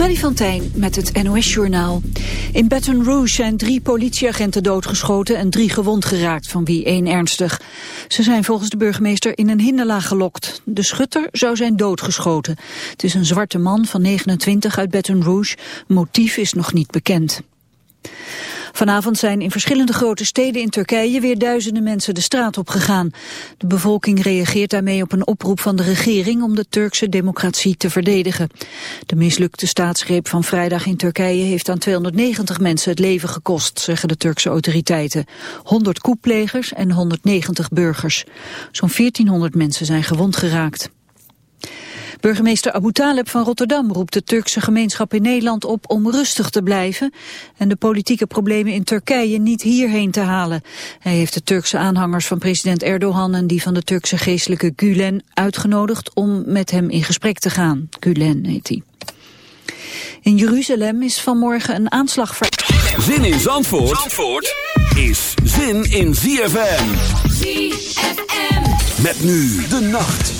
Freddy van met het NOS-journaal. In Baton Rouge zijn drie politieagenten doodgeschoten en drie gewond geraakt, van wie één ernstig. Ze zijn volgens de burgemeester in een hinderlaag gelokt. De schutter zou zijn doodgeschoten. Het is een zwarte man van 29 uit Baton Rouge. Motief is nog niet bekend. Vanavond zijn in verschillende grote steden in Turkije weer duizenden mensen de straat op gegaan. De bevolking reageert daarmee op een oproep van de regering om de Turkse democratie te verdedigen. De mislukte staatsgreep van vrijdag in Turkije heeft aan 290 mensen het leven gekost, zeggen de Turkse autoriteiten. 100 koeplegers en 190 burgers. Zo'n 1400 mensen zijn gewond geraakt. Burgemeester Abu Taleb van Rotterdam roept de Turkse gemeenschap in Nederland op om rustig te blijven en de politieke problemen in Turkije niet hierheen te halen. Hij heeft de Turkse aanhangers van president Erdogan en die van de Turkse geestelijke Gulen uitgenodigd om met hem in gesprek te gaan. Gulen heet hij. In Jeruzalem is vanmorgen een aanslag ver... Zin in Zandvoort, Zandvoort is zin in ZFM. ZFM. Met nu de nacht.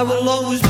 I will always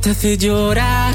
Te hace llorar.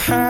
Clap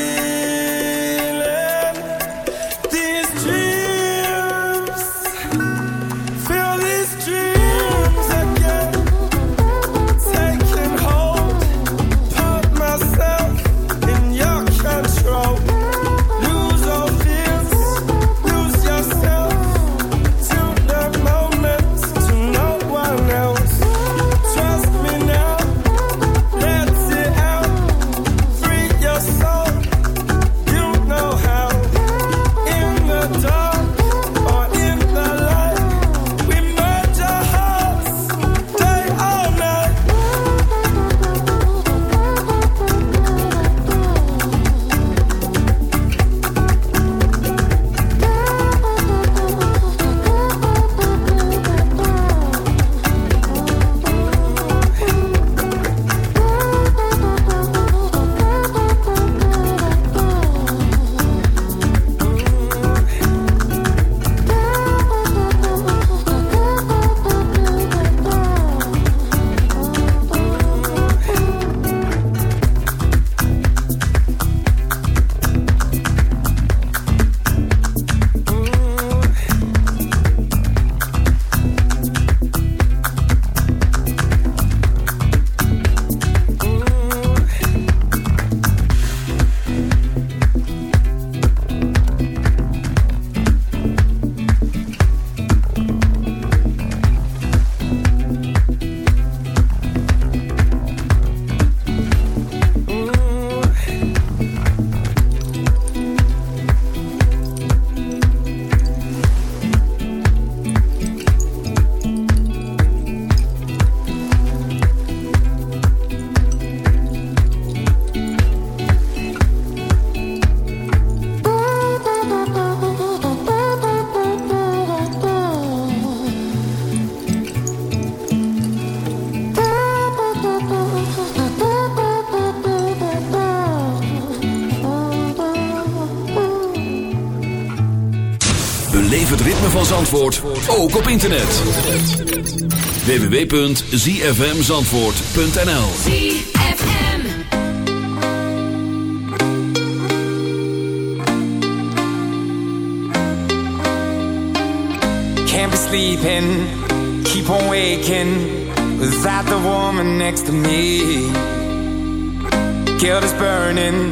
Zandvoort ook op internet. www.zfmzandvoort.nl ZFM Can't be sleeping, keep on waking without the woman next to me. Guilt is burning,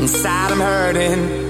inside I'm hurting.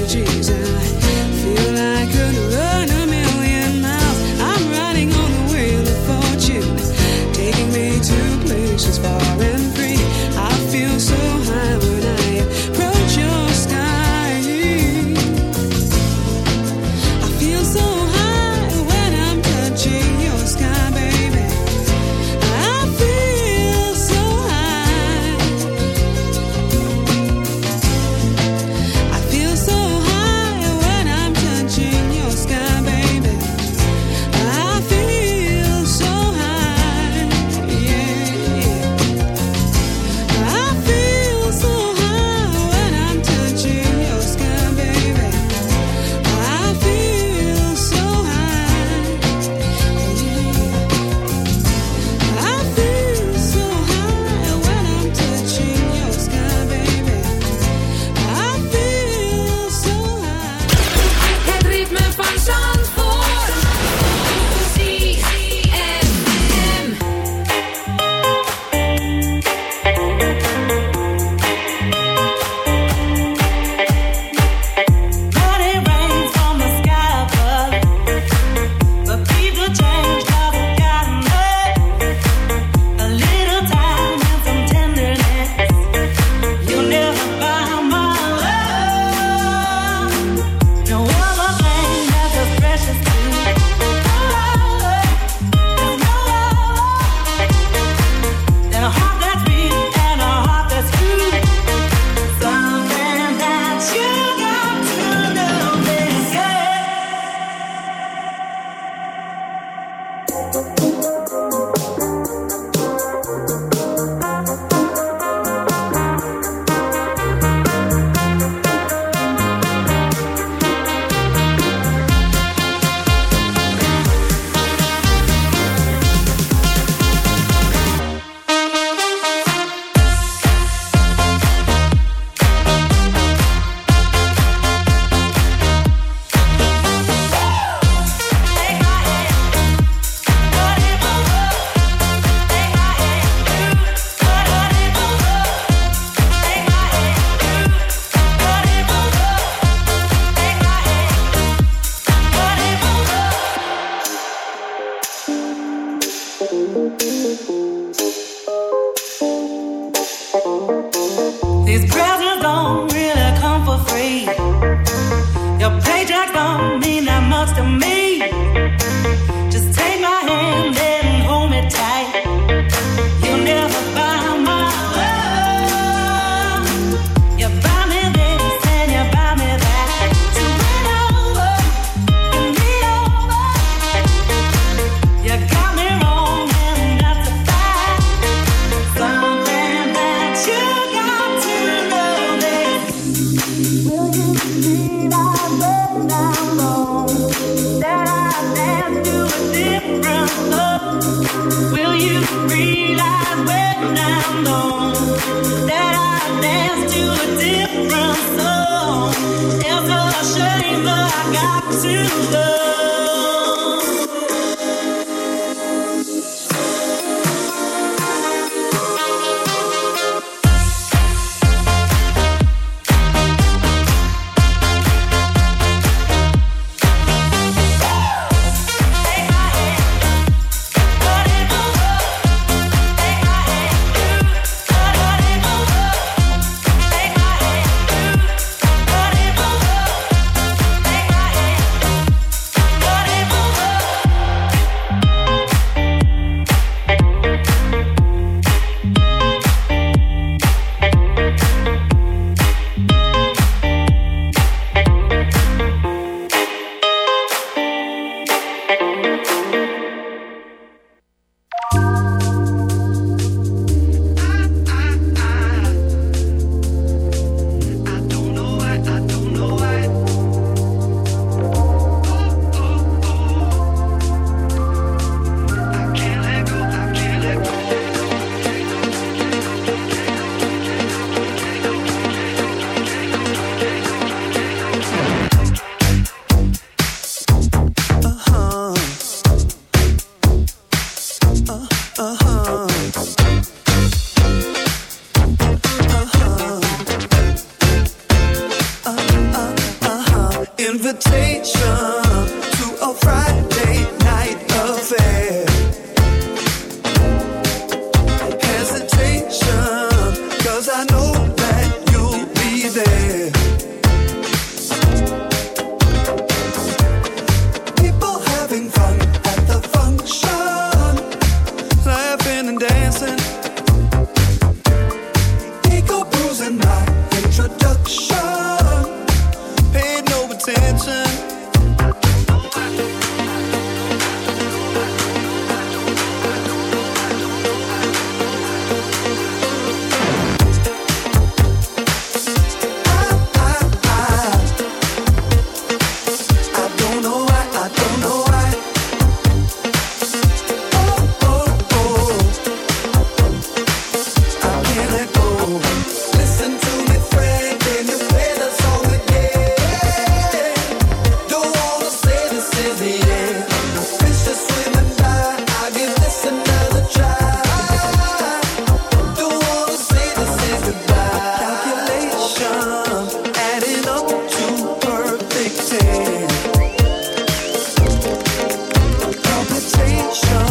Palpitation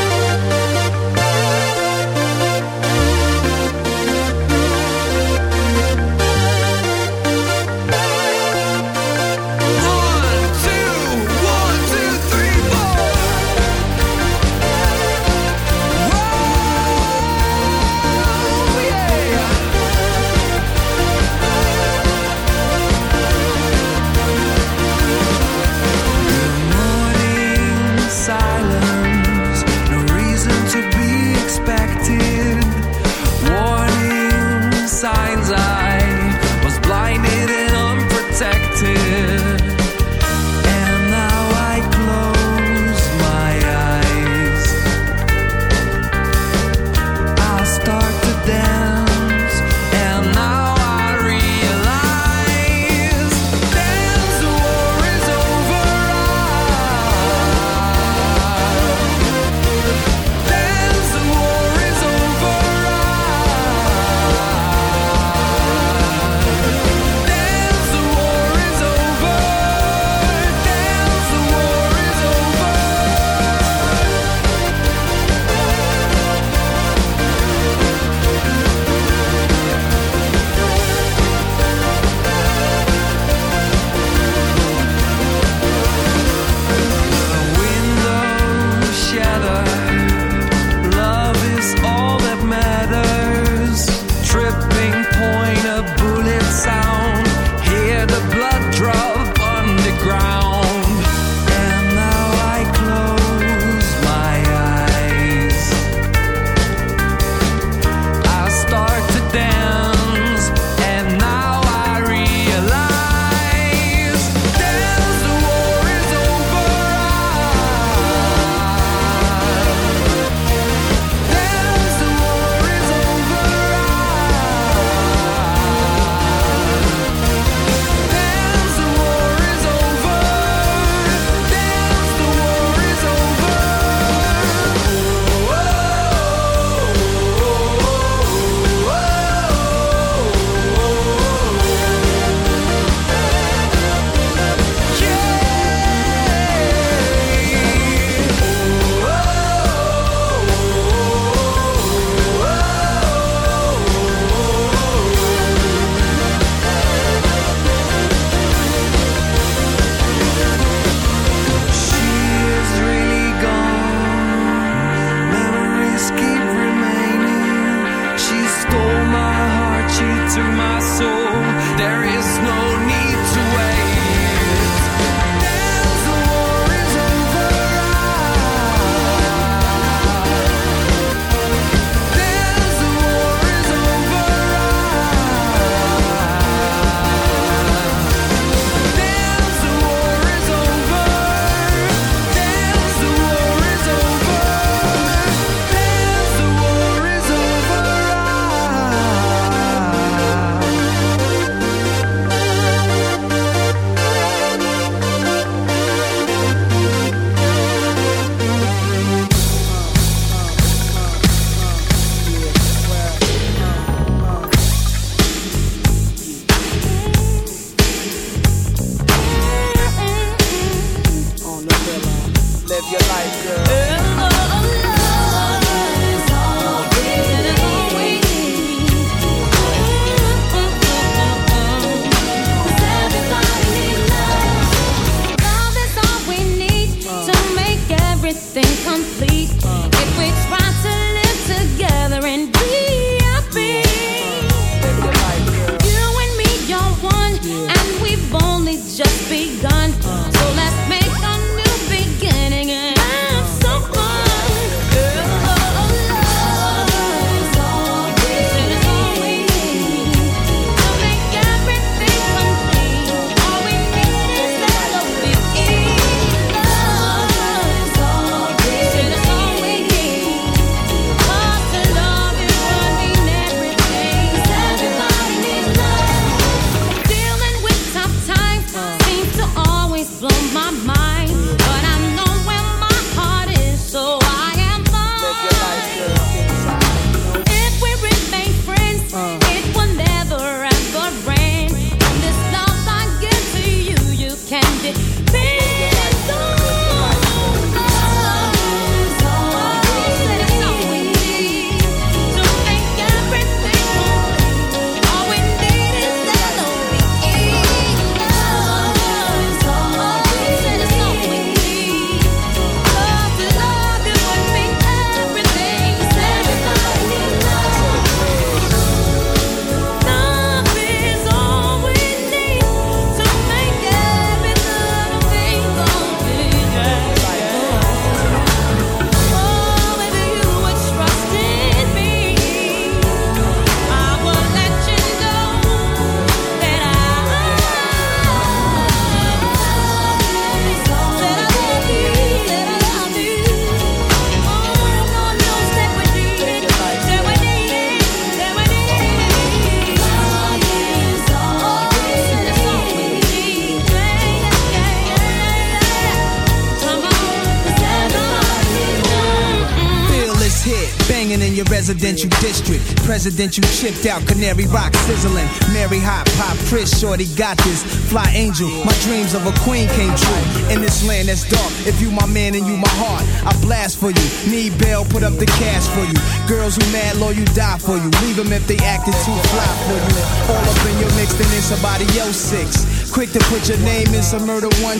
District. Presidential chipped out, canary rock sizzling. Mary hot, pop, Chris, shorty got this. Fly angel, my dreams of a queen came true. In this land that's dark, if you my man and you my heart, I blast for you. Need bail, put up the cash for you. Girls who mad, low, you die for you. Leave them if they acted too fly for you. All up in your mix, then it's somebody else six. Quick to put your name in some murder one.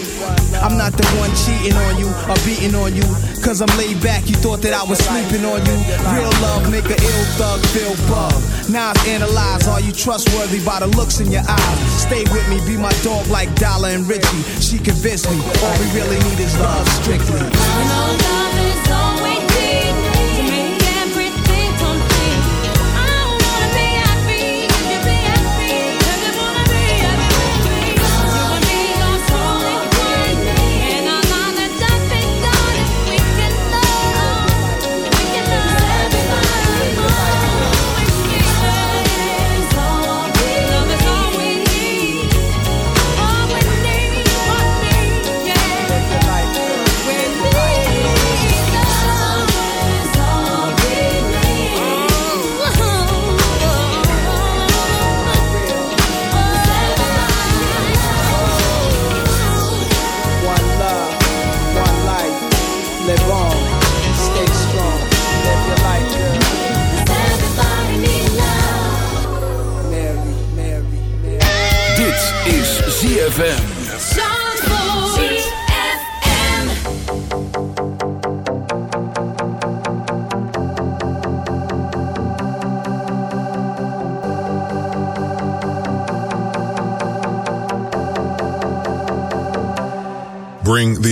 I'm not the one cheating on you or beating on you. Cause I'm laid back, you thought that I was sleeping on you. Real love make a ill thug feel bug. Now I've analyzed, are you trustworthy by the looks in your eyes? Stay with me, be my dog like Dollar and Richie. She convinced me, all we really need is love, strictly. love is all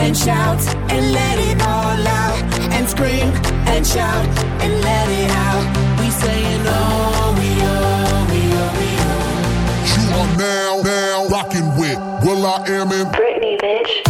and shout and let it all out. And scream and shout and let it out. We saying oh, we oh, we oh, we oh. You are now, now rocking with will.i.am in Britney, bitch.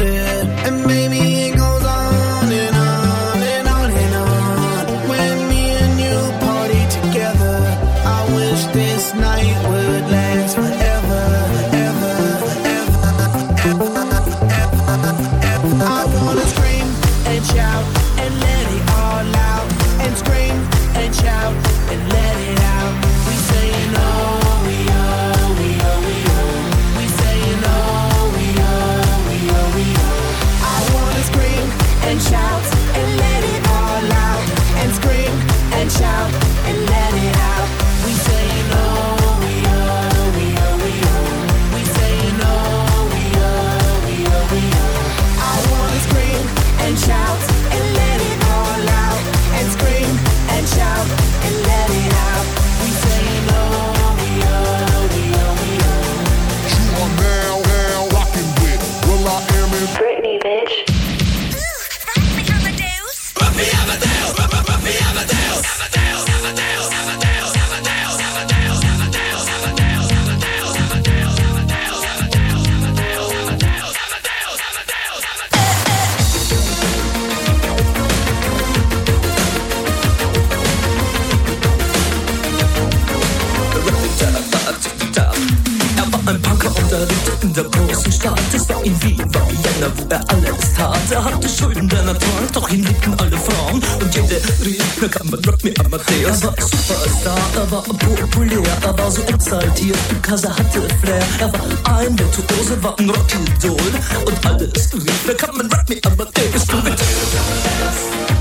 Vienna, wo er alles tat. Er hatte Schulden, denn er trank, doch ihn liebten alle Frauen. Und jede rief, na kann man Rock me Amadeus. Er war Superstar, er war populär, er war so exaltiert, because er hatte Flair. Er war ein Virtuose, war ein Rockidol. Und alles rief, na kann man Rock me Amadeus. Du bitte.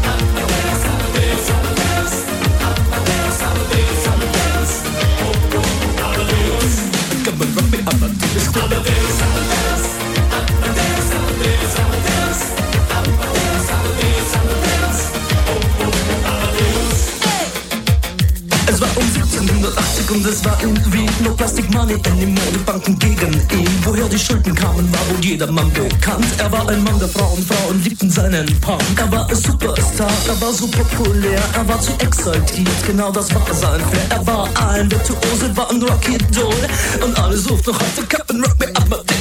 Kann und es war Wien No Plastic Money in den Modebanken gegen ihn. Woher die Schulden kamen, war wohl jedermann bekannt. Er war ein Mann der Frauen, Frauen liebten seinen Punk. Er war ein Superstar, er war so populär, er war zu exaltiert, genau das war sein Flair. Er war ein Virtuose, war ein Rocky-Doll und alle suchten noch heute Captain Rock, me Amadeus. Come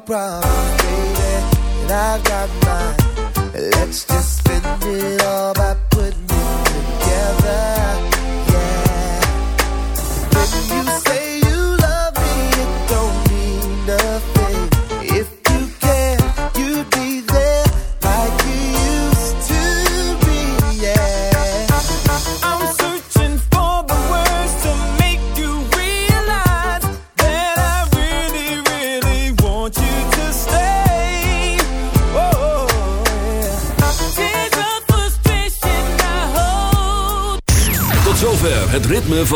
problem